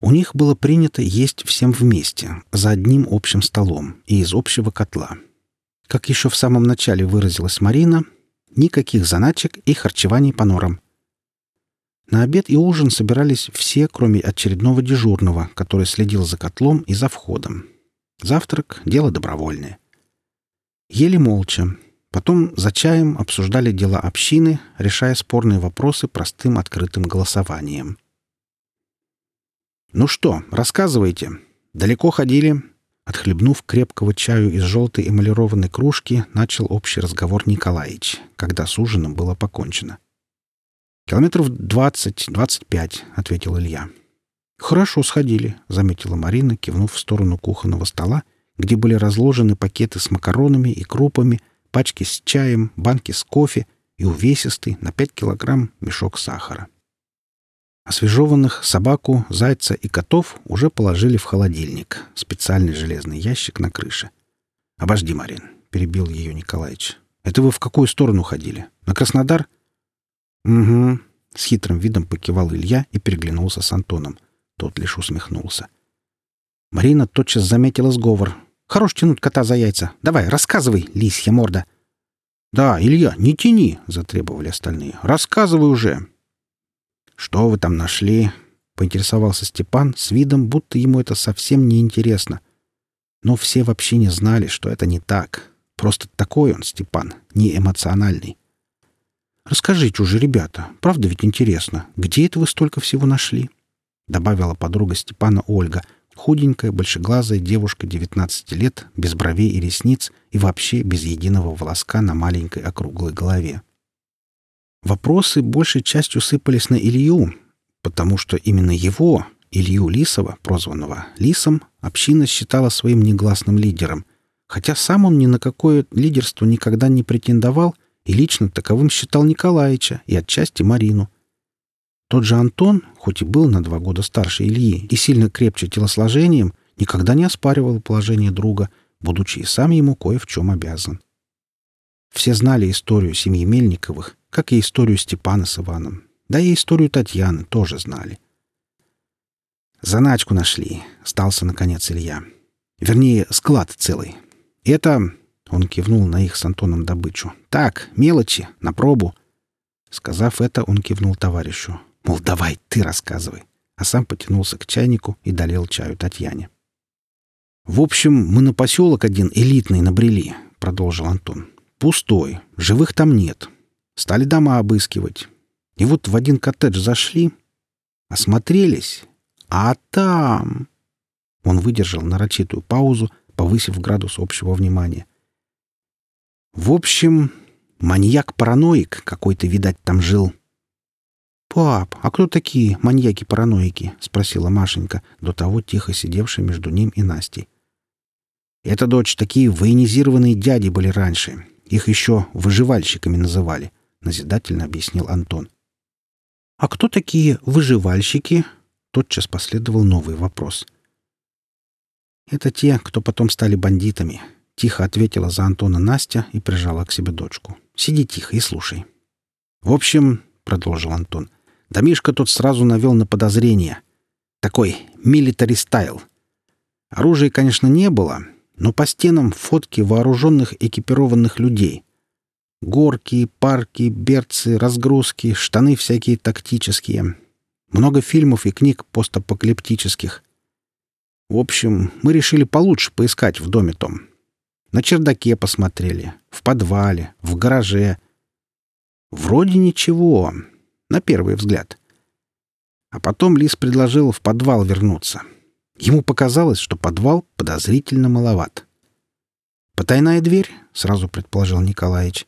У них было принято есть всем вместе, за одним общим столом и из общего котла. Как еще в самом начале выразилась Марина, никаких заначек и харчеваний по норам. На обед и ужин собирались все, кроме очередного дежурного, который следил за котлом и за входом. Завтрак — дело добровольное. Ели молча. Потом за чаем обсуждали дела общины, решая спорные вопросы простым открытым голосованием. «Ну что, рассказывайте. Далеко ходили?» Отхлебнув крепкого чаю из желтой эмалированной кружки, начал общий разговор Николаевич, когда с ужином было покончено. «Километров двадцать-двадцать пять», — ответил Илья. «Хорошо сходили», — заметила Марина, кивнув в сторону кухонного стола, где были разложены пакеты с макаронами и крупами, пачки с чаем, банки с кофе и увесистый на пять килограмм мешок сахара. Освежеванных собаку, зайца и котов уже положили в холодильник, специальный железный ящик на крыше. «Обожди, Марин», — перебил ее Николаевич. «Это вы в какую сторону ходили? На Краснодар?» «Угу», — с хитрым видом покивал Илья и переглянулся с Антоном. Тот лишь усмехнулся. Марина тотчас заметила сговор. «Хорош тянуть кота за яйца. Давай, рассказывай, лисья морда». «Да, Илья, не тяни», — затребовали остальные. «Рассказывай уже». «Что вы там нашли?» — поинтересовался Степан с видом, будто ему это совсем не интересно. Но все вообще не знали, что это не так. Просто такой он, Степан, не эмоциональный. «Расскажите уже, ребята, правда ведь интересно, где это вы столько всего нашли?» — добавила подруга Степана Ольга, худенькая, большеглазая девушка 19 лет, без бровей и ресниц и вообще без единого волоска на маленькой округлой голове. Вопросы большей частью сыпались на Илью, потому что именно его, Илью Лисова, прозванного Лисом, община считала своим негласным лидером, хотя сам он ни на какое лидерство никогда не претендовал — и лично таковым считал Николаевича и отчасти Марину. Тот же Антон, хоть и был на два года старше Ильи и сильно крепче телосложением, никогда не оспаривал положение друга, будучи и сам ему кое в чем обязан. Все знали историю семьи Мельниковых, как и историю Степана с Иваном. Да и историю Татьяны тоже знали. «Заначку нашли», — стался наконец Илья. Вернее, склад целый. Это он кивнул на их с Антоном добычу. «Так, мелочи, на пробу». Сказав это, он кивнул товарищу. Мол, давай, ты рассказывай. А сам потянулся к чайнику и долил чаю Татьяне. «В общем, мы на поселок один элитный набрели», — продолжил Антон. «Пустой. Живых там нет. Стали дома обыскивать. И вот в один коттедж зашли, осмотрелись, а там...» Он выдержал нарочитую паузу, повысив градус общего внимания — в общем, маньяк-параноик какой-то, видать, там жил. «Пап, а кто такие маньяки-параноики?» — спросила Машенька, до того тихо сидевшая между ним и Настей. «Это, дочь, такие военизированные дяди были раньше. Их еще выживальщиками называли», — назидательно объяснил Антон. «А кто такие выживальщики?» Тотчас последовал новый вопрос. «Это те, кто потом стали бандитами», Тихо ответила за Антона Настя и прижала к себе дочку. «Сиди тихо и слушай». «В общем», — продолжил Антон, — «домишка тот сразу навел на подозрение. Такой милитари стайл. Оружия, конечно, не было, но по стенам фотки вооруженных экипированных людей. Горки, парки, берцы, разгрузки, штаны всякие тактические. Много фильмов и книг постапокалиптических. В общем, мы решили получше поискать в доме том. На чердаке посмотрели, в подвале, в гараже. Вроде ничего, на первый взгляд. А потом Лис предложил в подвал вернуться. Ему показалось, что подвал подозрительно маловат. «Потайная дверь?» — сразу предположил Николаевич.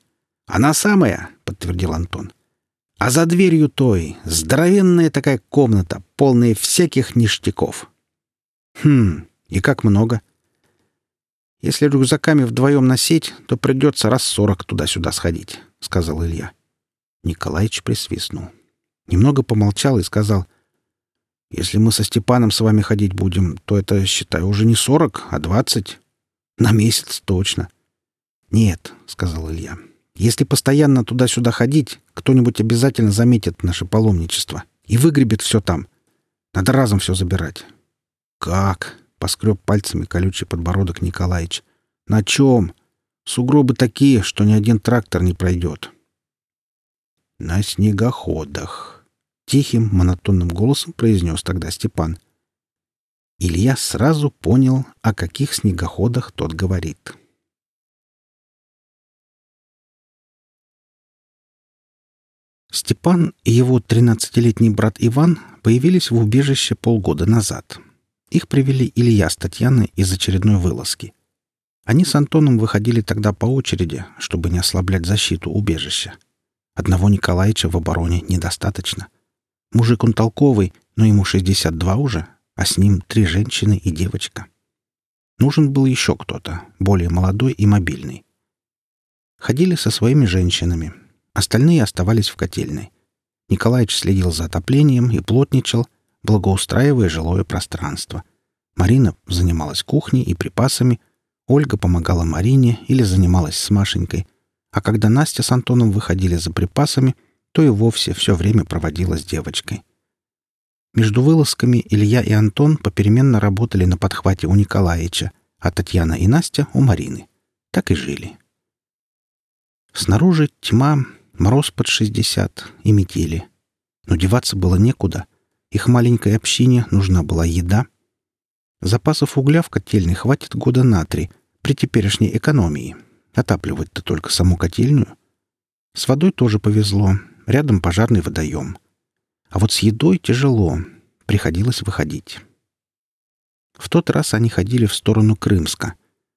«Она самая», — подтвердил Антон. «А за дверью той здоровенная такая комната, полная всяких ништяков». «Хм, и как много?» Если рюкзаками вдвоем носить, то придется раз сорок туда-сюда сходить», — сказал Илья. Николаич присвистнул. Немного помолчал и сказал, «Если мы со Степаном с вами ходить будем, то это, считай, уже не сорок, а двадцать. На месяц точно». «Нет», — сказал Илья, «если постоянно туда-сюда ходить, кто-нибудь обязательно заметит наше паломничество и выгребет все там. Надо разом все забирать». «Как?» — поскреб пальцами колючий подбородок Николаич. «На чем? Сугробы такие, что ни один трактор не пройдет». «На снегоходах», — тихим, монотонным голосом произнес тогда Степан. Илья сразу понял, о каких снегоходах тот говорит. Степан и его 13-летний брат Иван появились в убежище полгода назад. Их привели Илья с Татьяной из очередной вылазки. Они с Антоном выходили тогда по очереди, чтобы не ослаблять защиту убежища. Одного Николаевича в обороне недостаточно. Мужик он толковый, но ему 62 уже, а с ним три женщины и девочка. Нужен был еще кто-то, более молодой и мобильный. Ходили со своими женщинами. Остальные оставались в котельной. Николаевич следил за отоплением и плотничал, благоустраивая жилое пространство. Марина занималась кухней и припасами, Ольга помогала Марине или занималась с Машенькой, а когда Настя с Антоном выходили за припасами, то и вовсе все время проводила с девочкой. Между вылазками Илья и Антон попеременно работали на подхвате у Николаевича, а Татьяна и Настя — у Марины. Так и жили. Снаружи тьма, мороз под шестьдесят и метели. Но деваться было некуда. Их маленькой общине нужна была еда. Запасов угля в котельной хватит года на три при теперешней экономии. Отапливать-то только саму котельную. С водой тоже повезло. Рядом пожарный водоем — а вот с едой тяжело. Приходилось выходить. В тот раз они ходили в сторону Крымска.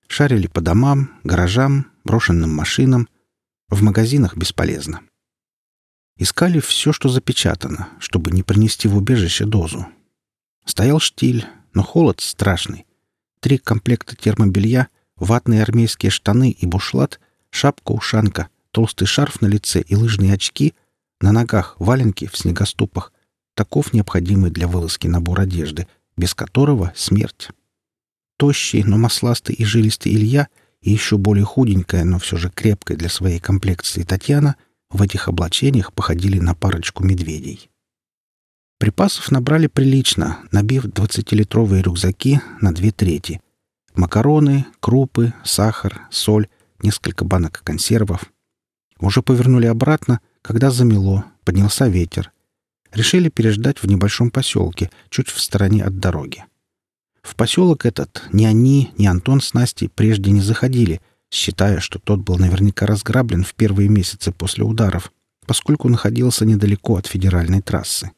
Шарили по домам, гаражам, брошенным машинам. В магазинах бесполезно. Искали все, что запечатано, чтобы не принести в убежище дозу. Стоял штиль, но холод страшный. Три комплекта термобелья, ватные армейские штаны и бушлат, шапка-ушанка, толстый шарф на лице и лыжные очки на ногах валенки в снегоступах. Таков необходимый для вылазки набор одежды, без которого — смерть. Тощий, но масластый и жилистый Илья и еще более худенькая, но все же крепкая для своей комплекции Татьяна в этих облачениях походили на парочку медведей. Припасов набрали прилично, набив 20-литровые рюкзаки на две трети. Макароны, крупы, сахар, соль, несколько банок консервов. Уже повернули обратно — когда замело, поднялся ветер. Решили переждать в небольшом поселке, чуть в стороне от дороги. В поселок этот ни они, ни Антон с Настей прежде не заходили, считая, что тот был наверняка разграблен в первые месяцы после ударов, поскольку находился недалеко от федеральной трассы.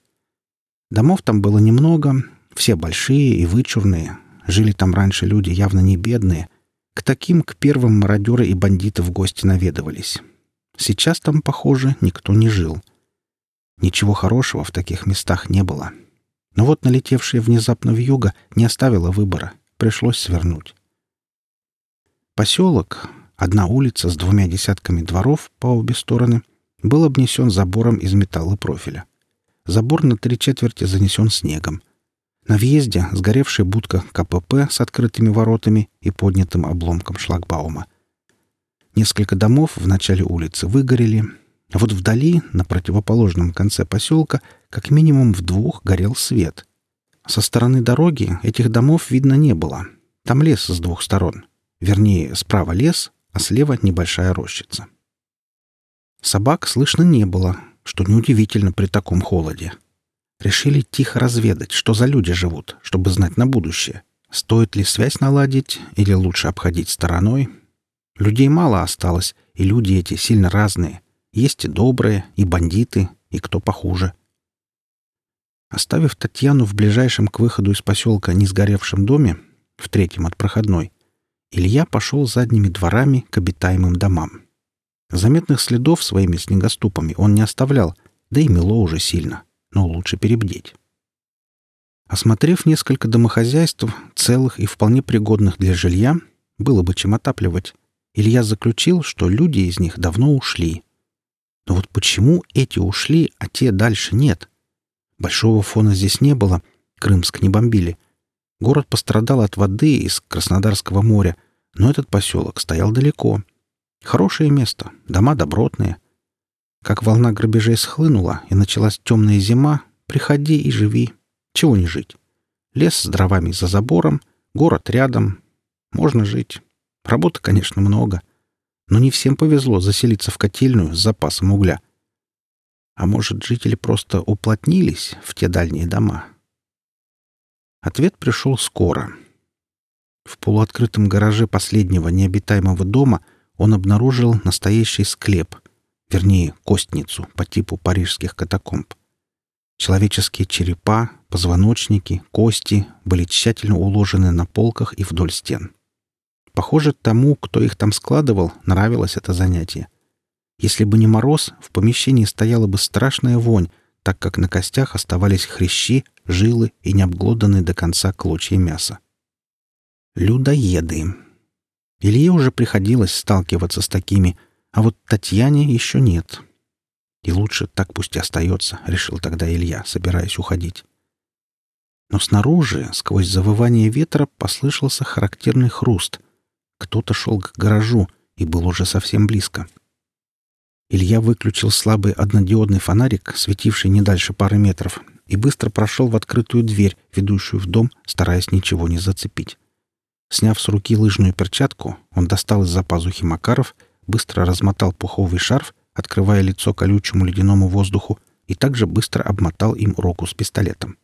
Домов там было немного, все большие и вычурные. Жили там раньше люди явно не бедные. К таким, к первым мародеры и бандиты в гости наведывались. Сейчас там, похоже, никто не жил. Ничего хорошего в таких местах не было. Но вот налетевшая внезапно вьюга не оставила выбора. Пришлось свернуть. Поселок, одна улица с двумя десятками дворов по обе стороны, был обнесен забором из металла профиля. Забор на три четверти занесен снегом. На въезде сгоревшая будка КПП с открытыми воротами и поднятым обломком шлагбаума. Несколько домов в начале улицы выгорели, а вот вдали, на противоположном конце поселка, как минимум в двух горел свет. Со стороны дороги этих домов видно не было. Там лес с двух сторон. Вернее, справа лес, а слева небольшая рощица. Собак слышно не было, что неудивительно при таком холоде. Решили тихо разведать, что за люди живут, чтобы знать на будущее. Стоит ли связь наладить или лучше обходить стороной, Людей мало осталось, и люди эти сильно разные. Есть и добрые, и бандиты, и кто похуже. Оставив Татьяну в ближайшем к выходу из поселка несгоревшем доме, в третьем от проходной, Илья пошел задними дворами к обитаемым домам. Заметных следов своими снегоступами он не оставлял, да и мело уже сильно, но лучше перебдеть. Осмотрев несколько домохозяйств, целых и вполне пригодных для жилья, было бы чем отапливать, Илья заключил, что люди из них давно ушли. Но вот почему эти ушли, а те дальше нет? Большого фона здесь не было, Крымск не бомбили. Город пострадал от воды из Краснодарского моря, но этот поселок стоял далеко. Хорошее место, дома добротные. Как волна грабежей схлынула и началась темная зима, приходи и живи. Чего не жить? Лес с дровами за забором, город рядом. Можно жить. Работы, конечно, много. Но не всем повезло заселиться в котельную с запасом угля. А может, жители просто уплотнились в те дальние дома? Ответ пришел скоро. В полуоткрытом гараже последнего необитаемого дома он обнаружил настоящий склеп, вернее, костницу по типу парижских катакомб. Человеческие черепа, позвоночники, кости были тщательно уложены на полках и вдоль стен. Похоже, тому, кто их там складывал, нравилось это занятие. Если бы не мороз, в помещении стояла бы страшная вонь, так как на костях оставались хрящи, жилы и необглоданные до конца клочья мяса. Людоеды. Илье уже приходилось сталкиваться с такими, а вот Татьяне еще нет. И лучше так пусть и остается, решил тогда Илья, собираясь уходить. Но снаружи, сквозь завывание ветра, послышался характерный хруст. Кто-то шел к гаражу и был уже совсем близко. Илья выключил слабый однодиодный фонарик, светивший не дальше пары метров, и быстро прошел в открытую дверь, ведущую в дом, стараясь ничего не зацепить. Сняв с руки лыжную перчатку, он достал из-за пазухи Макаров, быстро размотал пуховый шарф открывая лицо колючему ледяному воздуху, и также быстро обмотал им руку с пистолетом.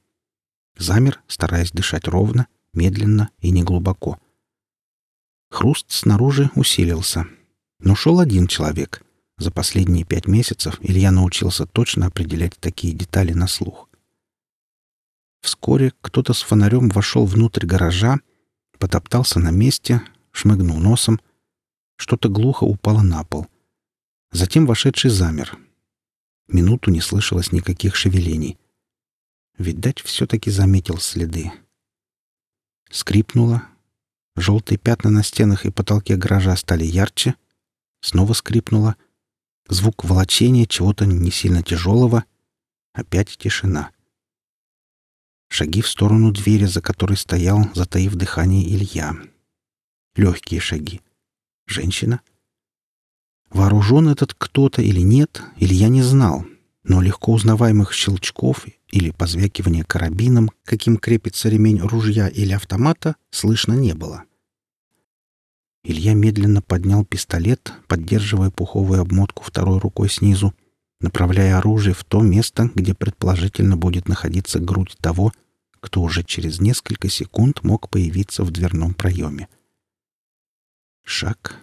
Замер, стараясь дышать ровно, медленно и неглубоко. Хруст снаружи усилился. Но шел один человек. За последние пять месяцев Илья научился точно определять такие детали на слух. Вскоре кто-то с фонарем вошел внутрь гаража, потоптался на месте, шмыгнул носом. Что-то глухо упало на пол — Затем вошедший замер. Минуту не слышалось никаких шевелений. Видать, все-таки заметил следы. Скрипнуло. Желтые пятна на стенах и потолке гаража стали ярче. Снова скрипнуло. Звук волочения чего-то не сильно тяжелого. Опять тишина. Шаги в сторону двери, за которой стоял, затаив дыхание Илья. Легкие шаги. Женщина — Вооружен этот кто-то или нет, или я не знал, но легко узнаваемых щелчков или позвякивания карабином, каким крепится ремень ружья или автомата, слышно не было. Илья медленно поднял пистолет, поддерживая пуховую обмотку второй рукой снизу, направляя оружие в то место, где предположительно будет находиться грудь того, кто уже через несколько секунд мог появиться в дверном проеме. Шаг,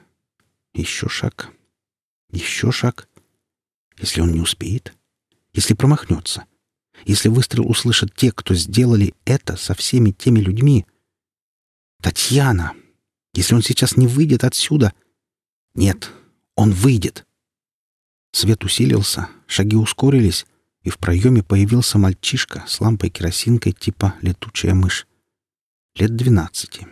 еще шаг, еще шаг. Если он не успеет? Если промахнется? Если выстрел услышат те, кто сделали это со всеми теми людьми? Татьяна! Если он сейчас не выйдет отсюда... Нет, он выйдет. Свет усилился, шаги ускорились, и в проеме появился мальчишка с лампой-керосинкой типа летучая мышь. Лет двенадцати.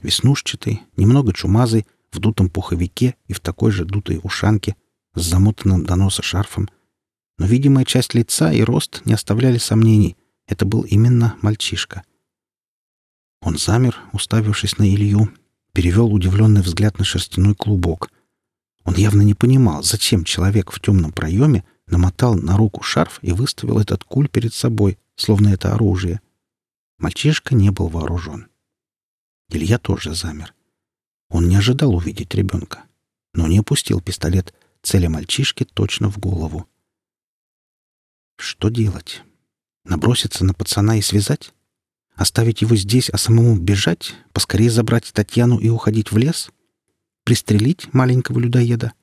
Веснушчатый, немного чумазый, в дутом пуховике и в такой же дутой ушанке, с замотанным до носа шарфом. Но видимая часть лица и рост не оставляли сомнений. Это был именно мальчишка. Он замер, уставившись на Илью, перевел удивленный взгляд на шерстяной клубок. Он явно не понимал, зачем человек в темном проеме намотал на руку шарф и выставил этот куль перед собой, словно это оружие. Мальчишка не был вооружен. Илья тоже замер. Он не ожидал увидеть ребенка, но не опустил пистолет, целя мальчишки точно в голову. Что делать? Наброситься на пацана и связать? Оставить его здесь, а самому бежать? Поскорее забрать Татьяну и уходить в лес? Пристрелить маленького людоеда?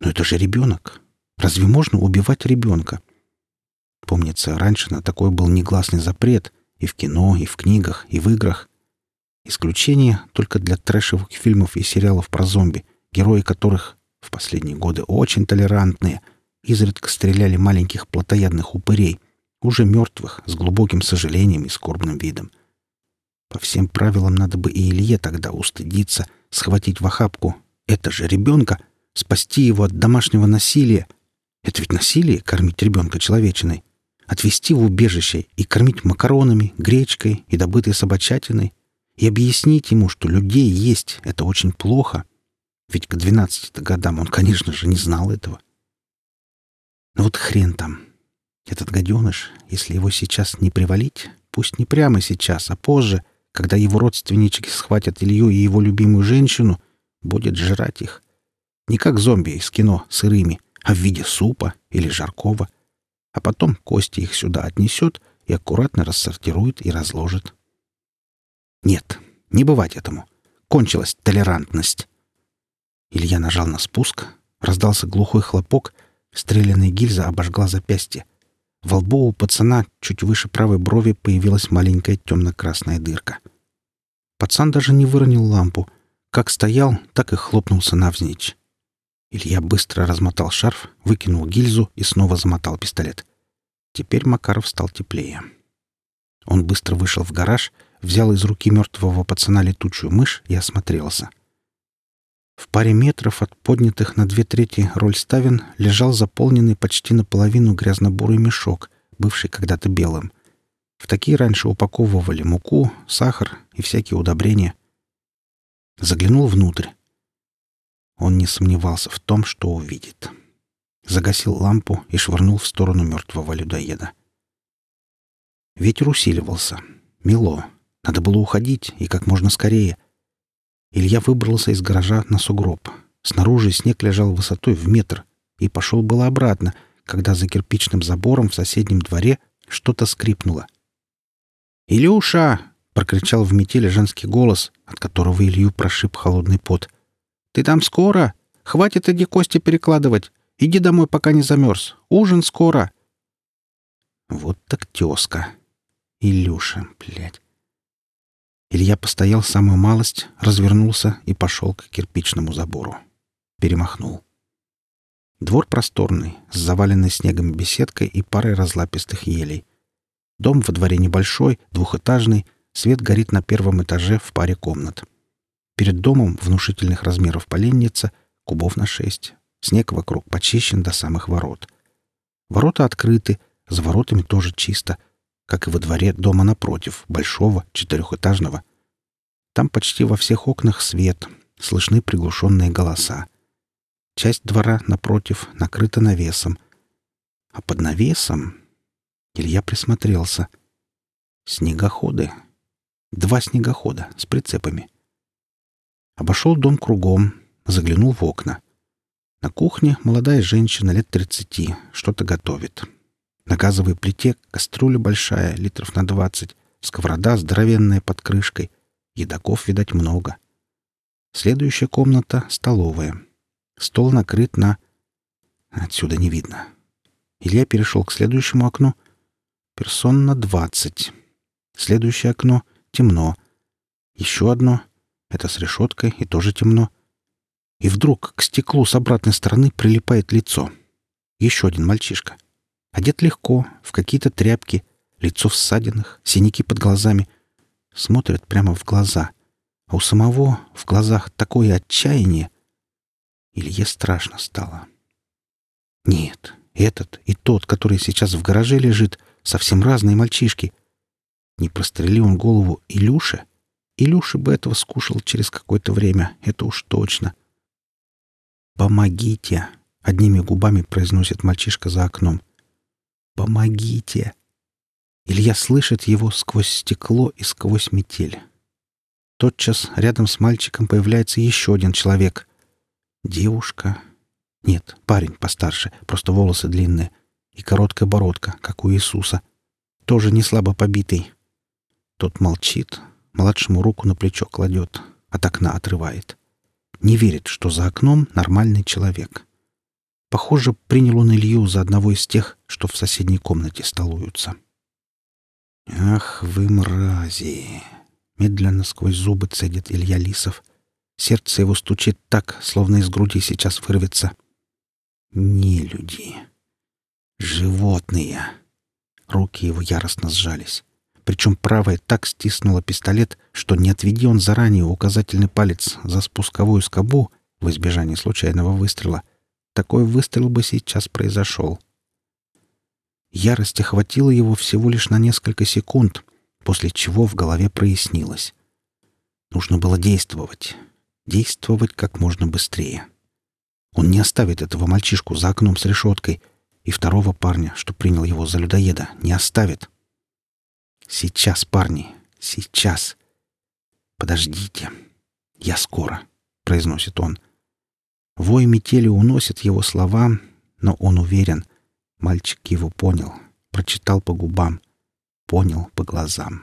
Но это же ребенок. Разве можно убивать ребенка? Помнится, раньше на такой был негласный запрет и в кино, и в книгах, и в играх. Исключение только для трэшевых фильмов и сериалов про зомби, герои которых в последние годы очень толерантные, изредка стреляли маленьких плотоядных упырей, уже мертвых, с глубоким сожалением и скорбным видом. По всем правилам надо бы и Илье тогда устыдиться, схватить в охапку. Это же ребенка, спасти его от домашнего насилия. Это ведь насилие — кормить ребенка человечиной. Отвезти в убежище и кормить макаронами, гречкой и добытой собачатиной и объяснить ему, что людей есть — это очень плохо. Ведь к 12 годам он, конечно же, не знал этого. Но вот хрен там. Этот гаденыш, если его сейчас не привалить, пусть не прямо сейчас, а позже, когда его родственнички схватят Илью и его любимую женщину, будет жрать их. Не как зомби из кино, сырыми, а в виде супа или жаркого. А потом кости их сюда отнесет и аккуратно рассортирует и разложит. Нет, не бывать этому. Кончилась толерантность. Илья нажал на спуск, раздался глухой хлопок, стрелянная гильза обожгла запястье. Во лбу у пацана чуть выше правой брови появилась маленькая темно-красная дырка. Пацан даже не выронил лампу. Как стоял, так и хлопнулся навзничь. Илья быстро размотал шарф, выкинул гильзу и снова замотал пистолет. Теперь Макаров стал теплее. Он быстро вышел в гараж, взял из руки мертвого пацана летучую мышь и осмотрелся. В паре метров от поднятых на две трети роль ставен лежал заполненный почти наполовину грязно-бурый мешок, бывший когда-то белым. В такие раньше упаковывали муку, сахар и всякие удобрения. Заглянул внутрь. Он не сомневался в том, что увидит. Загасил лампу и швырнул в сторону мертвого людоеда. Ветер усиливался. Мело. Надо было уходить, и как можно скорее — Илья выбрался из гаража на сугроб. Снаружи снег лежал высотой в метр и пошел было обратно, когда за кирпичным забором в соседнем дворе что-то скрипнуло. «Илюша!» — прокричал в метели женский голос, от которого Илью прошиб холодный пот. «Ты там скоро? Хватит эти кости перекладывать. Иди домой, пока не замерз. Ужин скоро!» Вот так тезка. Илюша, блядь. Илья постоял самую малость, развернулся и пошел к кирпичному забору. Перемахнул. Двор просторный, с заваленной снегом беседкой и парой разлапистых елей. Дом во дворе небольшой, двухэтажный, свет горит на первом этаже в паре комнат. Перед домом внушительных размеров поленница, кубов на шесть. Снег вокруг почищен до самых ворот. Ворота открыты, за воротами тоже чисто — как и во дворе дома напротив, большого, четырехэтажного. Там почти во всех окнах свет, слышны приглушенные голоса. Часть двора, напротив, накрыта навесом. А под навесом... Илья присмотрелся. Снегоходы. Два снегохода с прицепами. Обошел дом кругом, заглянул в окна. На кухне молодая женщина лет тридцати что-то готовит. На газовой плите кастрюля большая, литров на двадцать, сковорода здоровенная под крышкой. Едоков, видать, много. Следующая комната — столовая. Стол накрыт на... Отсюда не видно. Илья перешел к следующему окну. Персон на двадцать. Следующее окно — темно. Еще одно — это с решеткой и тоже темно. И вдруг к стеклу с обратной стороны прилипает лицо. Еще один мальчишка — Одет легко, в какие-то тряпки, лицо в ссадинах, синяки под глазами. Смотрят прямо в глаза. А у самого в глазах такое отчаяние. Илье страшно стало. Нет, этот и тот, который сейчас в гараже лежит, совсем разные мальчишки. Не прострели он голову Илюше? Илюша бы этого скушал через какое-то время, это уж точно. «Помогите!» — одними губами произносит мальчишка за окном. «Помогите!» Илья слышит его сквозь стекло и сквозь метель. Тотчас рядом с мальчиком появляется еще один человек. Девушка. Нет, парень постарше, просто волосы длинные. И короткая бородка, как у Иисуса. Тоже не слабо побитый. Тот молчит, младшему руку на плечо кладет, от окна отрывает. Не верит, что за окном нормальный человек. Похоже, принял он Илью за одного из тех, что в соседней комнате столуются. «Ах вы, мрази!» Медленно сквозь зубы цедит Илья Лисов. Сердце его стучит так, словно из груди сейчас вырвется. «Не люди. Животные!» Руки его яростно сжались. Причем правая так стиснула пистолет, что не отведи он заранее указательный палец за спусковую скобу в избежание случайного выстрела — такой выстрел бы сейчас произошел. Ярость охватила его всего лишь на несколько секунд, после чего в голове прояснилось. Нужно было действовать. Действовать как можно быстрее. Он не оставит этого мальчишку за окном с решеткой, И второго парня, что принял его за людоеда, не оставит. Сейчас, парни, сейчас. Подождите. Я скоро, произносит он. Вой метели уносит его слова, но он уверен. Мальчик его понял, прочитал по губам, понял по глазам.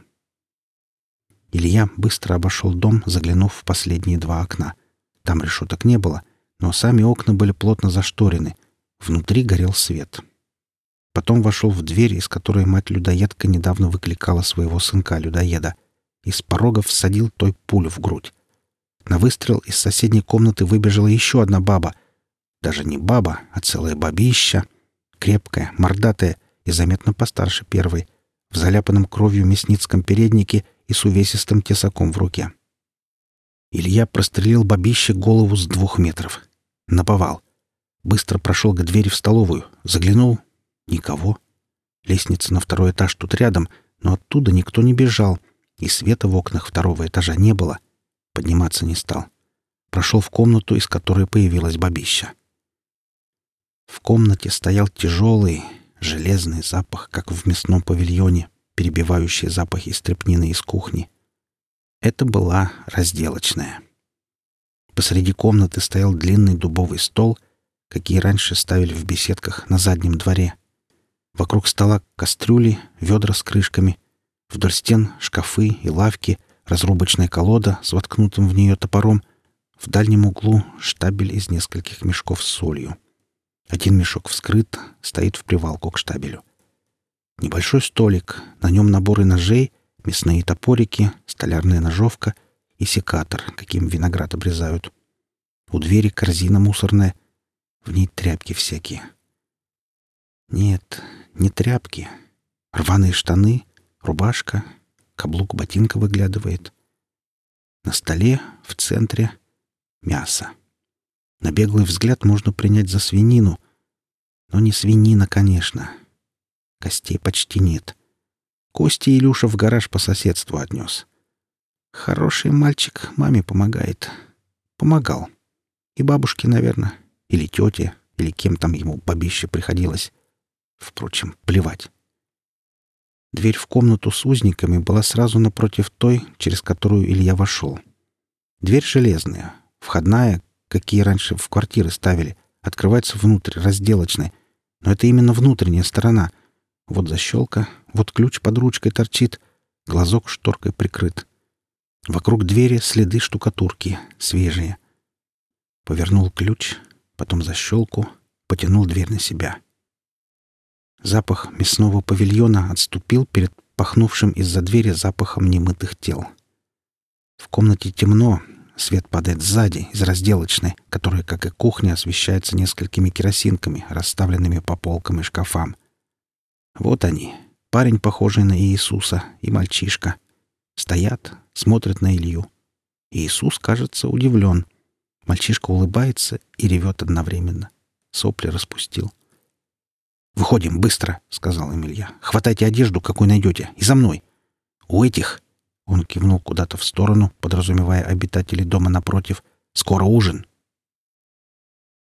Илья быстро обошел дом, заглянув в последние два окна. Там решеток не было, но сами окна были плотно зашторены. Внутри горел свет. Потом вошел в дверь, из которой мать-людоедка недавно выкликала своего сынка-людоеда. и с порога всадил той пулю в грудь. На выстрел из соседней комнаты выбежала еще одна баба. Даже не баба, а целая бабища. Крепкая, мордатая и заметно постарше первой. В заляпанном кровью мясницком переднике и с увесистым тесаком в руке. Илья прострелил бабище голову с двух метров. Наповал. Быстро прошел к двери в столовую. Заглянул. Никого. Лестница на второй этаж тут рядом, но оттуда никто не бежал, и света в окнах второго этажа не было. Подниматься не стал. Прошел в комнату, из которой появилась бабища. В комнате стоял тяжелый, железный запах, как в мясном павильоне, перебивающий запахи стрепнины из кухни. Это была разделочная. Посреди комнаты стоял длинный дубовый стол, какие раньше ставили в беседках на заднем дворе. Вокруг стола кастрюли, ведра с крышками, вдоль стен шкафы и лавки, разрубочная колода с воткнутым в нее топором, в дальнем углу штабель из нескольких мешков с солью. Один мешок вскрыт, стоит в привалку к штабелю. Небольшой столик, на нем наборы ножей, мясные топорики, столярная ножовка и секатор, каким виноград обрезают. У двери корзина мусорная, в ней тряпки всякие. Нет, не тряпки. Рваные штаны, рубашка, каблук ботинка выглядывает. На столе, в центре, мясо. На беглый взгляд можно принять за свинину. Но не свинина, конечно. Костей почти нет. Кости Илюша в гараж по соседству отнес. Хороший мальчик маме помогает. Помогал. И бабушке, наверное. Или тете. Или кем там ему бабище приходилось. Впрочем, плевать. Дверь в комнату с узниками была сразу напротив той, через которую Илья вошел. Дверь железная, входная, какие раньше в квартиры ставили, открывается внутрь, разделочной. Но это именно внутренняя сторона — вот защелка, вот ключ под ручкой торчит, глазок шторкой прикрыт. Вокруг двери следы штукатурки, свежие. Повернул ключ, потом защелку, потянул дверь на себя. Запах мясного павильона отступил перед пахнувшим из-за двери запахом немытых тел. В комнате темно, свет падает сзади, из разделочной, которая, как и кухня, освещается несколькими керосинками, расставленными по полкам и шкафам. Вот они, парень, похожий на Иисуса, и мальчишка. Стоят, смотрят на Илью. Иисус, кажется, удивлен. Мальчишка улыбается и ревет одновременно. Сопли распустил. «Выходим, быстро!» — сказал Эмилья. «Хватайте одежду, какой найдете, и за мной!» «У этих...» — он кивнул куда-то в сторону, подразумевая обитателей дома напротив. «Скоро ужин.